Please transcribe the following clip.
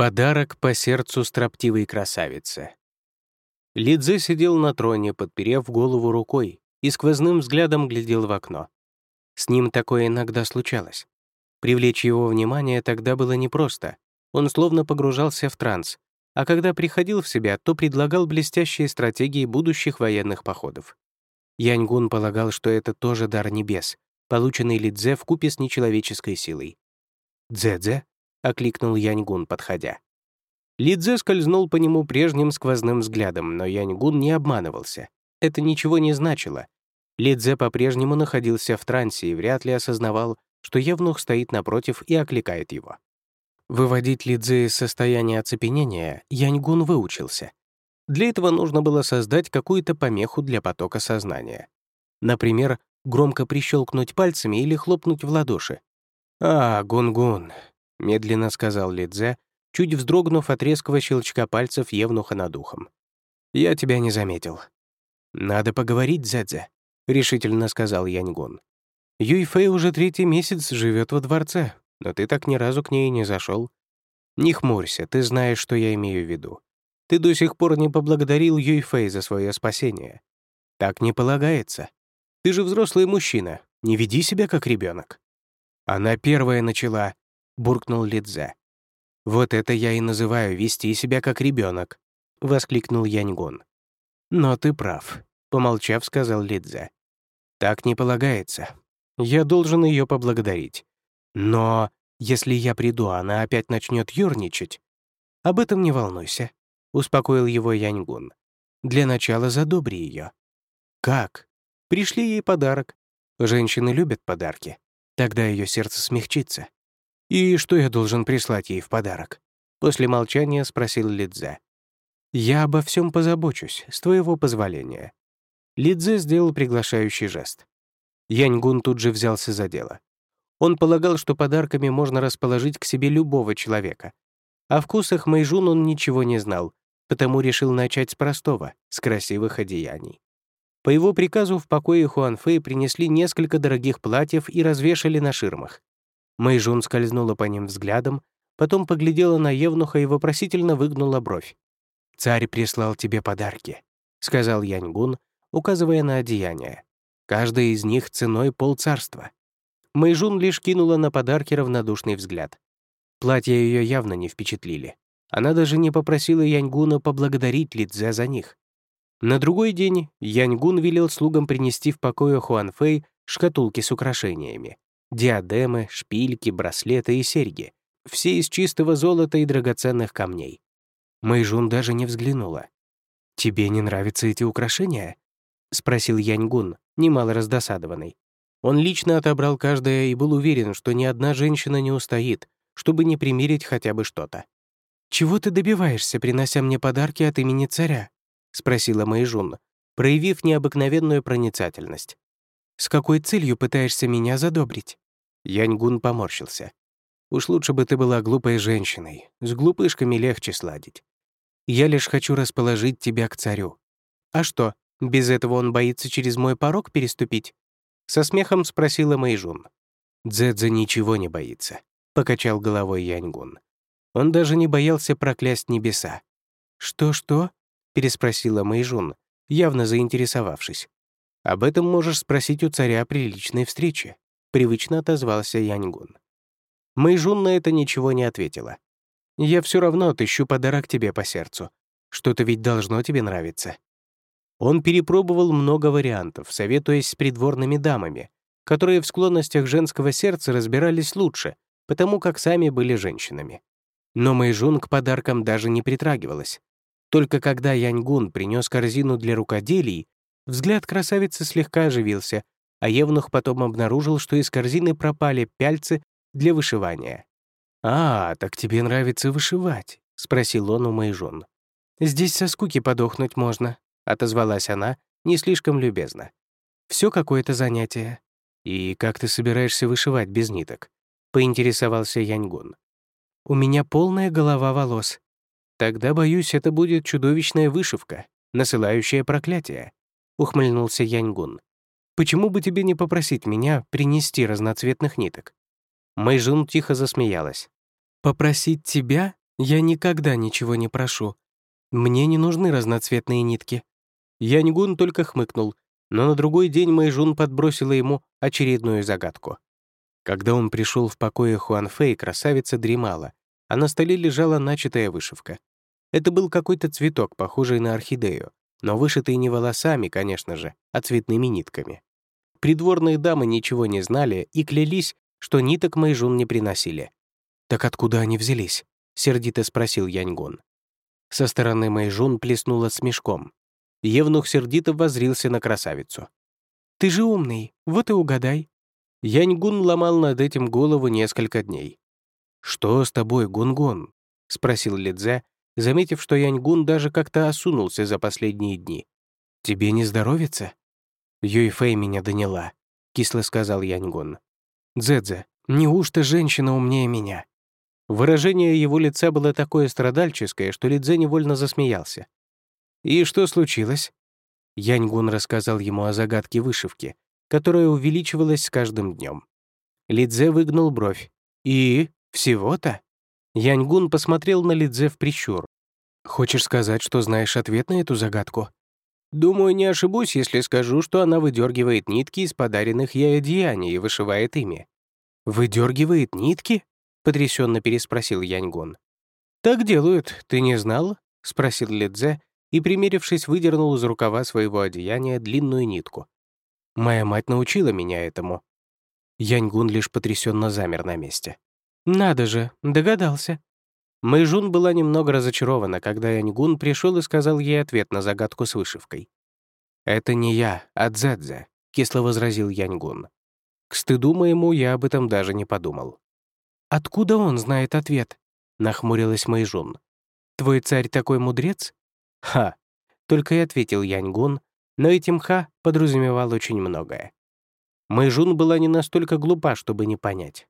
Подарок по сердцу строптивой красавицы. Лидзе сидел на троне, подперев голову рукой, и сквозным взглядом глядел в окно. С ним такое иногда случалось. Привлечь его внимание тогда было непросто. Он словно погружался в транс, а когда приходил в себя, то предлагал блестящие стратегии будущих военных походов. Яньгун полагал, что это тоже дар небес, полученный Лидзе в купе с нечеловеческой силой. «Дзе-дзе?» — окликнул Яньгун, подходя. Лидзе скользнул по нему прежним сквозным взглядом, но Яньгун не обманывался. Это ничего не значило. Лидзе по-прежнему находился в трансе и вряд ли осознавал, что Евнух стоит напротив и окликает его. Выводить Лидзе из состояния оцепенения Яньгун выучился. Для этого нужно было создать какую-то помеху для потока сознания. Например, громко прищелкнуть пальцами или хлопнуть в ладоши. «А, Гун-Гун, медленно сказал Лидзе, чуть вздрогнув от резкого щелчка пальцев Евнуха над ухом. «Я тебя не заметил». «Надо поговорить, Зэдзе», — решительно сказал Яньгун. «Юйфэй уже третий месяц живет во дворце, но ты так ни разу к ней не зашел. Не хмурься, ты знаешь, что я имею в виду. Ты до сих пор не поблагодарил Юйфэй за свое спасение. Так не полагается. Ты же взрослый мужчина, не веди себя как ребенок. Она первая начала, буркнул Лидзе. «Вот это я и называю вести себя как ребенок, воскликнул Яньгун. «Но ты прав», — помолчав, сказал Лидзе. «Так не полагается. Я должен ее поблагодарить. Но если я приду, она опять начнет юрничать. Об этом не волнуйся», — успокоил его Яньгун. «Для начала задобри ее». «Как?» «Пришли ей подарок. Женщины любят подарки. Тогда ее сердце смягчится. «И что я должен прислать ей в подарок?» После молчания спросил Лидзе. «Я обо всем позабочусь, с твоего позволения». Лидзе сделал приглашающий жест. Яньгун тут же взялся за дело. Он полагал, что подарками можно расположить к себе любого человека. О вкусах Мэйжун он ничего не знал, потому решил начать с простого, с красивых одеяний. По его приказу в покое Хуанфэй принесли несколько дорогих платьев и развешали на ширмах. Мэйжун скользнула по ним взглядом, потом поглядела на Евнуха и вопросительно выгнула бровь. «Царь прислал тебе подарки», — сказал Яньгун, указывая на одеяние. «Каждая из них ценой полцарства». Мэйжун лишь кинула на подарки равнодушный взгляд. Платья ее явно не впечатлили. Она даже не попросила Яньгуна поблагодарить Лидзе за них. На другой день Яньгун велел слугам принести в покое Хуанфэй шкатулки с украшениями. Диадемы, шпильки, браслеты и серьги. Все из чистого золота и драгоценных камней. Мэйжун даже не взглянула. «Тебе не нравятся эти украшения?» — спросил Яньгун, немало раздосадованный. Он лично отобрал каждое и был уверен, что ни одна женщина не устоит, чтобы не примерить хотя бы что-то. «Чего ты добиваешься, принося мне подарки от имени царя?» — спросила Мэйжун, проявив необыкновенную проницательность. «С какой целью пытаешься меня задобрить?» Яньгун поморщился. «Уж лучше бы ты была глупой женщиной. С глупышками легче сладить. Я лишь хочу расположить тебя к царю. А что, без этого он боится через мой порог переступить?» Со смехом спросила Мэйжун. «Дзэдзе ничего не боится», — покачал головой Яньгун. Он даже не боялся проклясть небеса. «Что-что?» — переспросила Мэйжун, явно заинтересовавшись. «Об этом можешь спросить у царя при личной встрече», — привычно отозвался Яньгун. Мэйжун на это ничего не ответила. «Я все равно отыщу подарок тебе по сердцу. Что-то ведь должно тебе нравиться». Он перепробовал много вариантов, советуясь с придворными дамами, которые в склонностях женского сердца разбирались лучше, потому как сами были женщинами. Но Мэйжун к подаркам даже не притрагивалась. Только когда Яньгун принес корзину для рукоделий, взгляд красавицы слегка оживился, а Евнух потом обнаружил, что из корзины пропали пяльцы для вышивания. «А, так тебе нравится вышивать?» — спросил он у Мэйжун. «Здесь со скуки подохнуть можно», — отозвалась она, не слишком любезно. Все какое-то занятие. И как ты собираешься вышивать без ниток?» — поинтересовался Яньгун. «У меня полная голова волос. Тогда, боюсь, это будет чудовищная вышивка, насылающая проклятие», — ухмыльнулся Яньгун. Почему бы тебе не попросить меня принести разноцветных ниток?» Мэйжун тихо засмеялась. «Попросить тебя? «Я никогда ничего не прошу. Мне не нужны разноцветные нитки». Яньгун только хмыкнул, но на другой день Мэйжун подбросила ему очередную загадку. Когда он пришел в покое Хуанфэй, красавица дремала, а на столе лежала начатая вышивка. Это был какой-то цветок, похожий на орхидею, но вышитый не волосами, конечно же, а цветными нитками. Придворные дамы ничего не знали и клялись, что ниток Мэйжун не приносили. «Так откуда они взялись?» — сердито спросил Яньгун. Со стороны Мэйжун плеснула смешком. Евнух сердито возрился на красавицу. «Ты же умный, вот и угадай». Яньгун ломал над этим голову несколько дней. «Что с тобой, Гунгун?» — спросил Лидзе, заметив, что Яньгун даже как-то осунулся за последние дни. «Тебе не здоровится?» «Юйфэй меня доняла», — кисло сказал Яньгун. «Дзэдзе, неужто женщина умнее меня?» Выражение его лица было такое страдальческое, что Лидзе невольно засмеялся. «И что случилось?» Яньгун рассказал ему о загадке вышивки, которая увеличивалась с каждым днем. Лидзе выгнул бровь. «И? Всего-то?» Яньгун посмотрел на Лидзе в прищур. «Хочешь сказать, что знаешь ответ на эту загадку?» Думаю, не ошибусь, если скажу, что она выдергивает нитки из подаренных ей одеяний и вышивает ими. «Выдергивает нитки?» — потрясенно переспросил Яньгон. «Так делают, ты не знал?» — спросил Лидзе и, примерившись, выдернул из рукава своего одеяния длинную нитку. «Моя мать научила меня этому». Яньгун лишь потрясенно замер на месте. «Надо же, догадался», Мэйжун была немного разочарована, когда Яньгун пришел и сказал ей ответ на загадку с вышивкой. «Это не я, а Дзэдзе», — кисло возразил Яньгун. «К стыду моему я об этом даже не подумал». «Откуда он знает ответ?» — нахмурилась Мэйжун. «Твой царь такой мудрец?» «Ха!» — только и ответил Яньгун, но этим «ха» подразумевал очень многое. Мэйжун была не настолько глупа, чтобы не понять.